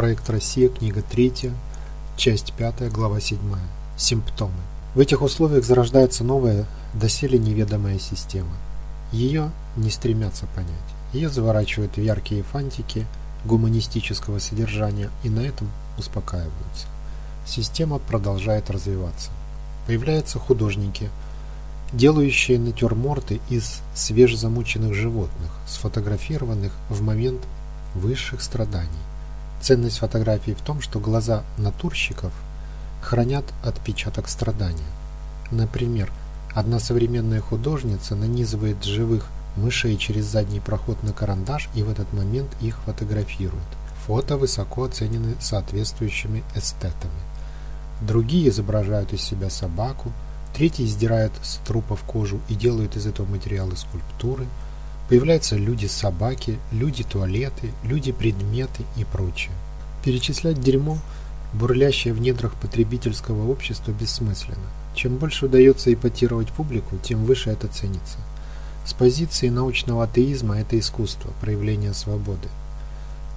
Проект «Россия», книга 3, часть 5, глава 7. Симптомы. В этих условиях зарождается новая, доселе неведомая система. Ее не стремятся понять. Ее заворачивают в яркие фантики гуманистического содержания и на этом успокаиваются. Система продолжает развиваться. Появляются художники, делающие натюрморты из свежезамученных животных, сфотографированных в момент высших страданий. Ценность фотографии в том, что глаза натурщиков хранят отпечаток страдания. Например, одна современная художница нанизывает живых мышей через задний проход на карандаш и в этот момент их фотографирует. Фото высоко оценены соответствующими эстетами. Другие изображают из себя собаку, третьи издирают с трупов кожу и делают из этого материала скульптуры. Появляются люди-собаки, люди-туалеты, люди-предметы и прочее. Перечислять дерьмо, бурлящее в недрах потребительского общества, бессмысленно. Чем больше удается ипотировать публику, тем выше это ценится. С позиции научного атеизма это искусство, проявление свободы.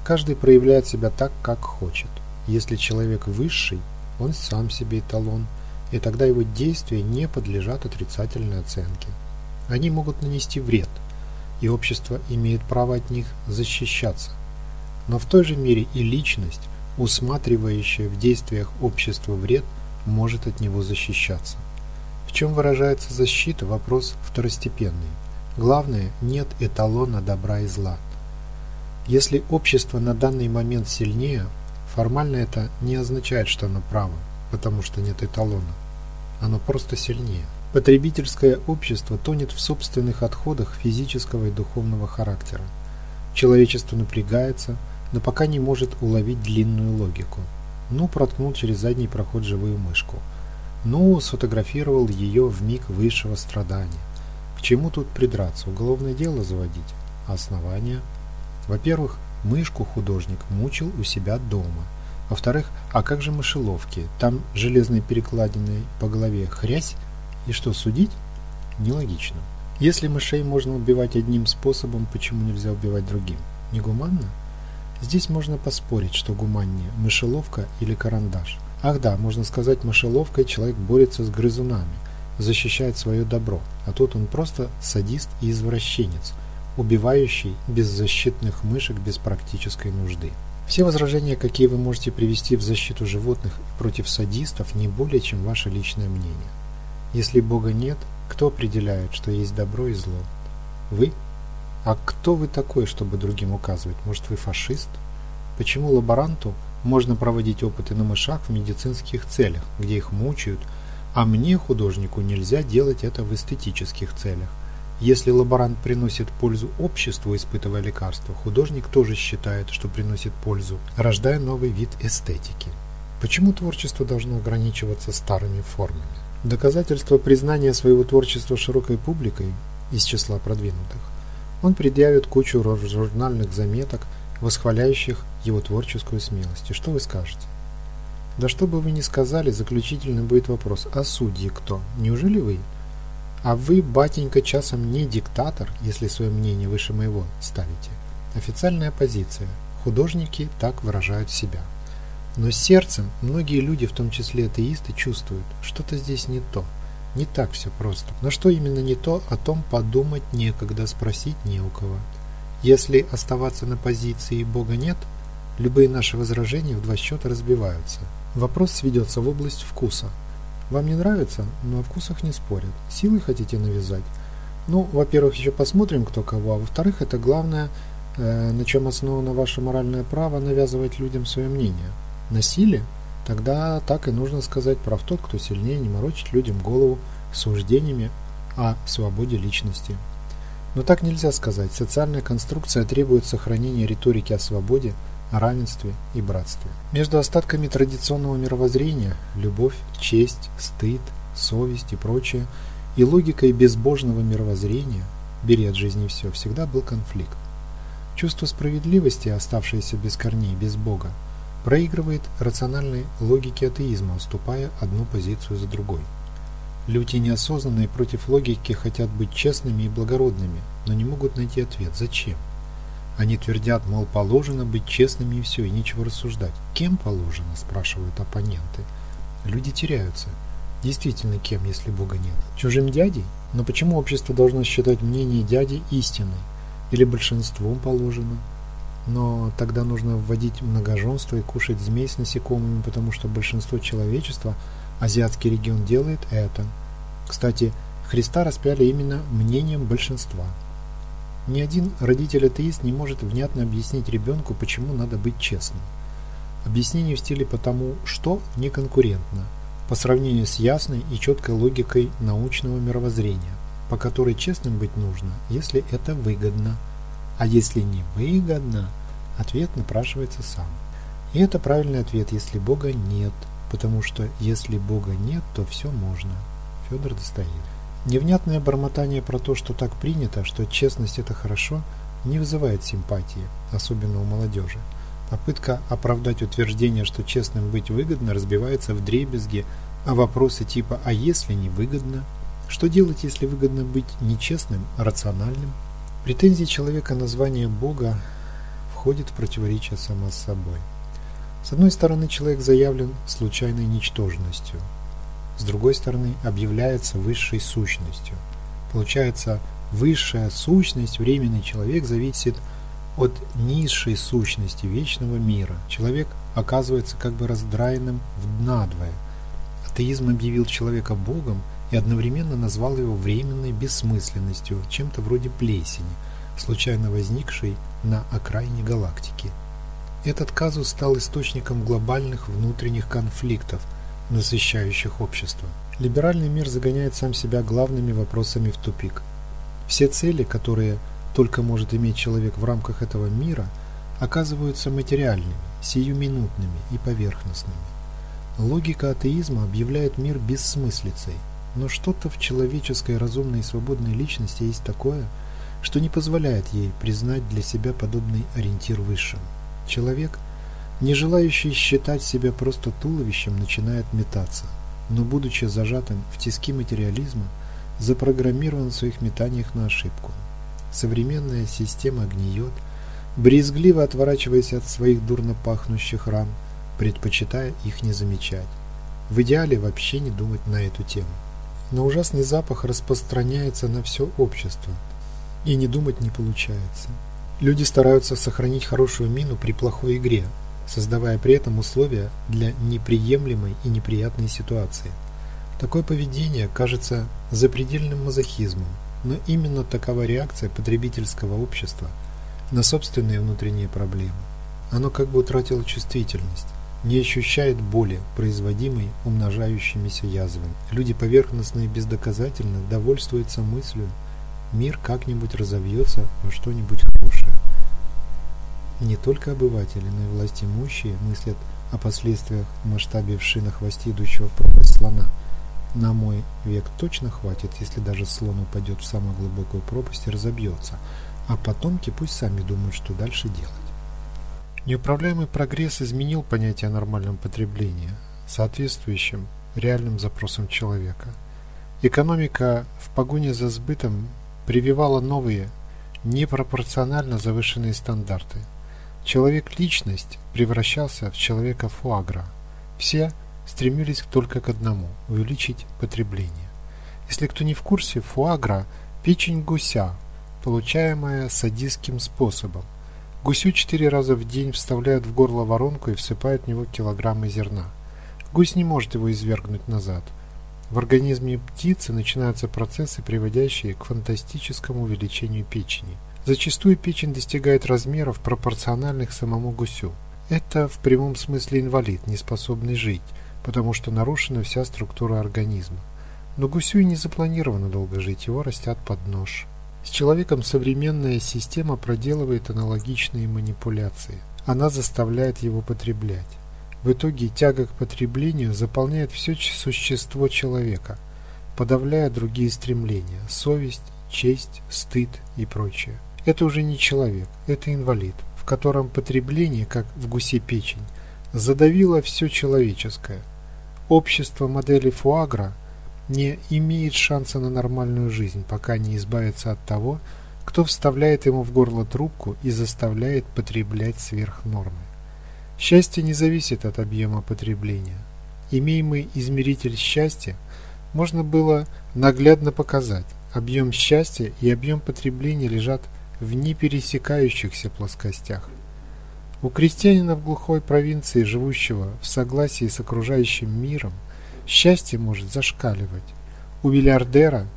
Каждый проявляет себя так, как хочет. Если человек высший, он сам себе эталон, и тогда его действия не подлежат отрицательной оценке. Они могут нанести вред, и общество имеет право от них защищаться. Но в той же мере и личность, усматривающая в действиях общества вред, может от него защищаться. В чем выражается защита – вопрос второстепенный. Главное, нет эталона добра и зла. Если общество на данный момент сильнее, формально это не означает, что оно право, потому что нет эталона. Оно просто сильнее. Потребительское общество тонет в собственных отходах физического и духовного характера. Человечество напрягается, но пока не может уловить длинную логику. Ну, проткнул через задний проход живую мышку. Ну, сфотографировал ее в миг высшего страдания чему тут придраться? Уголовное дело заводить? Основания? Во-первых, мышку художник мучил у себя дома. Во-вторых, а как же мышеловки? Там железной перекладиной по голове хрясь? И что, судить? Нелогично. Если мышей можно убивать одним способом, почему нельзя убивать другим? Негуманно? Здесь можно поспорить, что гуманнее – мышеловка или карандаш. Ах да, можно сказать, мышеловкой человек борется с грызунами – защищает свое добро, а тут он просто садист и извращенец, убивающий беззащитных мышек без практической нужды. Все возражения, какие вы можете привести в защиту животных против садистов, не более чем ваше личное мнение. Если Бога нет, кто определяет, что есть добро и зло? Вы? А кто вы такой, чтобы другим указывать? Может, вы фашист? Почему лаборанту можно проводить опыты на мышах в медицинских целях, где их мучают, а мне, художнику, нельзя делать это в эстетических целях. Если лаборант приносит пользу обществу, испытывая лекарства, художник тоже считает, что приносит пользу, рождая новый вид эстетики. Почему творчество должно ограничиваться старыми формами? Доказательство признания своего творчества широкой публикой из числа продвинутых. Он предъявит кучу журнальных заметок, восхваляющих его творческую смелость. И что вы скажете? Да что бы вы ни сказали, заключительный будет вопрос, а судьи кто? Неужели вы? А вы, батенька, часом не диктатор, если свое мнение выше моего ставите. Официальная позиция. Художники так выражают себя. Но сердцем многие люди, в том числе атеисты, чувствуют, что-то здесь не то. Не так все просто. Но что именно не то, о том подумать некогда, спросить не у кого. Если оставаться на позиции Бога нет, любые наши возражения в два счета разбиваются. Вопрос сведется в область вкуса. Вам не нравится, но о вкусах не спорят. Силой хотите навязать? Ну, во-первых, еще посмотрим, кто кого, а во-вторых, это главное, э, на чем основано ваше моральное право навязывать людям свое мнение. Насилие? Тогда так и нужно сказать прав тот, кто сильнее, не морочит людям голову суждениями о свободе личности. Но так нельзя сказать. Социальная конструкция требует сохранения риторики о свободе, равенстве и братстве. Между остатками традиционного мировоззрения – любовь, честь, стыд, совесть и прочее – и логикой безбожного мировоззрения – бери от жизни все – всегда был конфликт. Чувство справедливости, оставшееся без корней, без Бога, проигрывает рациональной логике атеизма, уступая одну позицию за другой. Люди неосознанные против логики хотят быть честными и благородными, но не могут найти ответ – зачем? Они твердят, мол, положено быть честными и все, и нечего рассуждать. Кем положено, спрашивают оппоненты. Люди теряются. Действительно, кем, если Бога нет? Чужим дядей? Но почему общество должно считать мнение дяди истиной? Или большинством положено? Но тогда нужно вводить многоженство и кушать змей с насекомыми, потому что большинство человечества, азиатский регион, делает это. Кстати, Христа распяли именно мнением большинства. Ни один родитель-атеист не может внятно объяснить ребенку, почему надо быть честным. Объяснение в стиле «потому что» неконкурентно по сравнению с ясной и четкой логикой научного мировоззрения, по которой честным быть нужно, если это выгодно. А если не выгодно, ответ напрашивается сам. И это правильный ответ, если Бога нет, потому что если Бога нет, то все можно. Федор Достоевский. Невнятное бормотание про то, что так принято, что честность это хорошо, не вызывает симпатии, особенно у молодежи. Попытка оправдать утверждение, что честным быть выгодно, разбивается в дребезги, а вопросы типа «а если не выгодно?», «что делать, если выгодно быть нечестным, рациональным?», претензии человека на звание Бога входит в противоречие само с собой. С одной стороны, человек заявлен случайной ничтожностью – с другой стороны объявляется высшей сущностью. Получается, высшая сущность, временный человек зависит от низшей сущности вечного мира. Человек оказывается как бы раздраенным в надвое. Атеизм объявил человека Богом и одновременно назвал его временной бессмысленностью, чем-то вроде плесени, случайно возникшей на окраине галактики. Этот казус стал источником глобальных внутренних конфликтов – насыщающих общество. Либеральный мир загоняет сам себя главными вопросами в тупик. Все цели, которые только может иметь человек в рамках этого мира, оказываются материальными, сиюминутными и поверхностными. Логика атеизма объявляет мир бессмыслицей, но что-то в человеческой разумной и свободной личности есть такое, что не позволяет ей признать для себя подобный ориентир высшим. Человек – не желающий считать себя просто туловищем начинает метаться, но будучи зажатым в тиски материализма, запрограммирован в своих метаниях на ошибку. Современная система гниет, брезгливо отворачиваясь от своих дурно пахнущих рам, предпочитая их не замечать. В идеале вообще не думать на эту тему. Но ужасный запах распространяется на все общество, и не думать не получается. Люди стараются сохранить хорошую мину при плохой игре, создавая при этом условия для неприемлемой и неприятной ситуации. Такое поведение кажется запредельным мазохизмом, но именно такова реакция потребительского общества на собственные внутренние проблемы. Оно как бы утратило чувствительность, не ощущает боли, производимой умножающимися язвами. Люди поверхностно и бездоказательно довольствуются мыслью, мир как-нибудь разовьется во что-нибудь хорошее. Не только обыватели, но и власть имущие мыслят о последствиях в масштабе вши на хвосте идущего в пропасть слона. На мой век точно хватит, если даже слон упадет в самую глубокую пропасть и разобьется, а потомки пусть сами думают, что дальше делать. Неуправляемый прогресс изменил понятие о нормальном потреблении, соответствующем реальным запросам человека. Экономика в погоне за сбытом прививала новые, непропорционально завышенные стандарты – Человек-личность превращался в человека фуагра. Все стремились только к одному – увеличить потребление. Если кто не в курсе, фуагра – печень гуся, получаемая садистским способом. Гусю четыре раза в день вставляют в горло воронку и всыпают в него килограммы зерна. Гусь не может его извергнуть назад. В организме птицы начинаются процессы, приводящие к фантастическому увеличению печени – Зачастую печень достигает размеров, пропорциональных самому гусю. Это в прямом смысле инвалид, не способный жить, потому что нарушена вся структура организма. Но гусю и не запланировано долго жить, его растят под нож. С человеком современная система проделывает аналогичные манипуляции. Она заставляет его потреблять. В итоге тяга к потреблению заполняет все существо человека, подавляя другие стремления – совесть, честь, стыд и прочее. Это уже не человек, это инвалид, в котором потребление, как в гусе печень, задавило все человеческое. Общество модели Фуагра не имеет шанса на нормальную жизнь, пока не избавится от того, кто вставляет ему в горло трубку и заставляет потреблять сверх нормы. Счастье не зависит от объема потребления. Имеемый измеритель счастья можно было наглядно показать. Объем счастья и объем потребления лежат в непересекающихся плоскостях. У крестьянина в глухой провинции, живущего в согласии с окружающим миром, счастье может зашкаливать. У миллиардера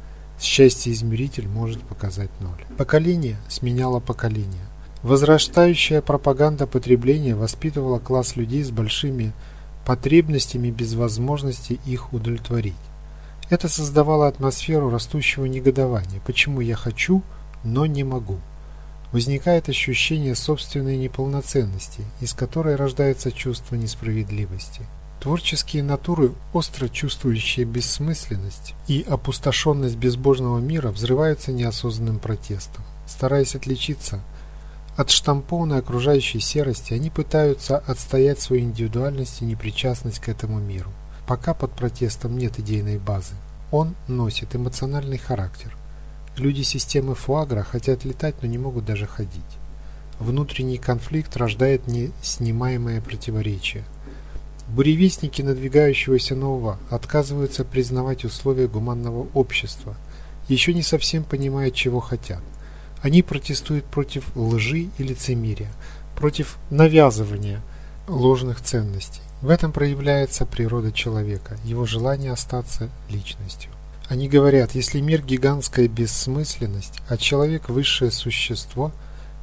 счастье-измеритель может показать ноль. Поколение сменяло поколение. Возрастающая пропаганда потребления воспитывала класс людей с большими потребностями без возможности их удовлетворить. Это создавало атмосферу растущего негодования. Почему я хочу, но не могу? Возникает ощущение собственной неполноценности, из которой рождается чувство несправедливости. Творческие натуры, остро чувствующие бессмысленность и опустошенность безбожного мира, взрываются неосознанным протестом. Стараясь отличиться от штампованной окружающей серости, они пытаются отстоять свою индивидуальность и непричастность к этому миру. Пока под протестом нет идейной базы. Он носит эмоциональный характер. Люди системы Фуагра хотят летать, но не могут даже ходить. Внутренний конфликт рождает неснимаемое противоречие. Буревестники надвигающегося нового отказываются признавать условия гуманного общества, еще не совсем понимая, чего хотят. Они протестуют против лжи и лицемерия, против навязывания ложных ценностей. В этом проявляется природа человека, его желание остаться личностью. Они говорят, если мир гигантская бессмысленность, а человек высшее существо,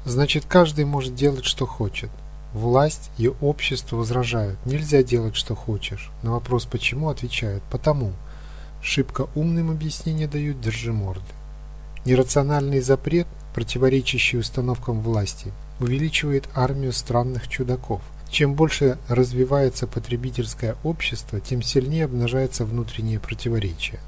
значит каждый может делать, что хочет. Власть и общество возражают, нельзя делать, что хочешь. На вопрос «почему?» отвечают «потому». Шибко умным объяснение дают держиморды. Нерациональный запрет, противоречащий установкам власти, увеличивает армию странных чудаков. Чем больше развивается потребительское общество, тем сильнее обнажается внутреннее противоречие.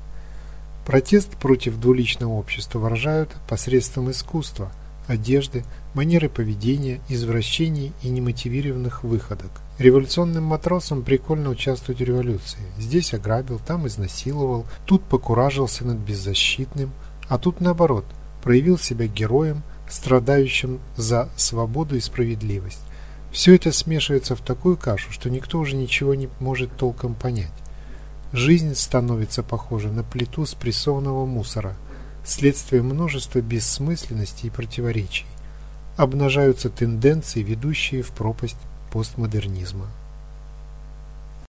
Протест против двуличного общества выражают посредством искусства, одежды, манеры поведения, извращений и немотивированных выходок. Революционным матросам прикольно участвовать в революции. Здесь ограбил, там изнасиловал, тут покуражился над беззащитным, а тут наоборот, проявил себя героем, страдающим за свободу и справедливость. Все это смешивается в такую кашу, что никто уже ничего не может толком понять. Жизнь становится похожа на плиту спрессованного мусора, следствие множества бессмысленностей и противоречий. Обнажаются тенденции, ведущие в пропасть постмодернизма.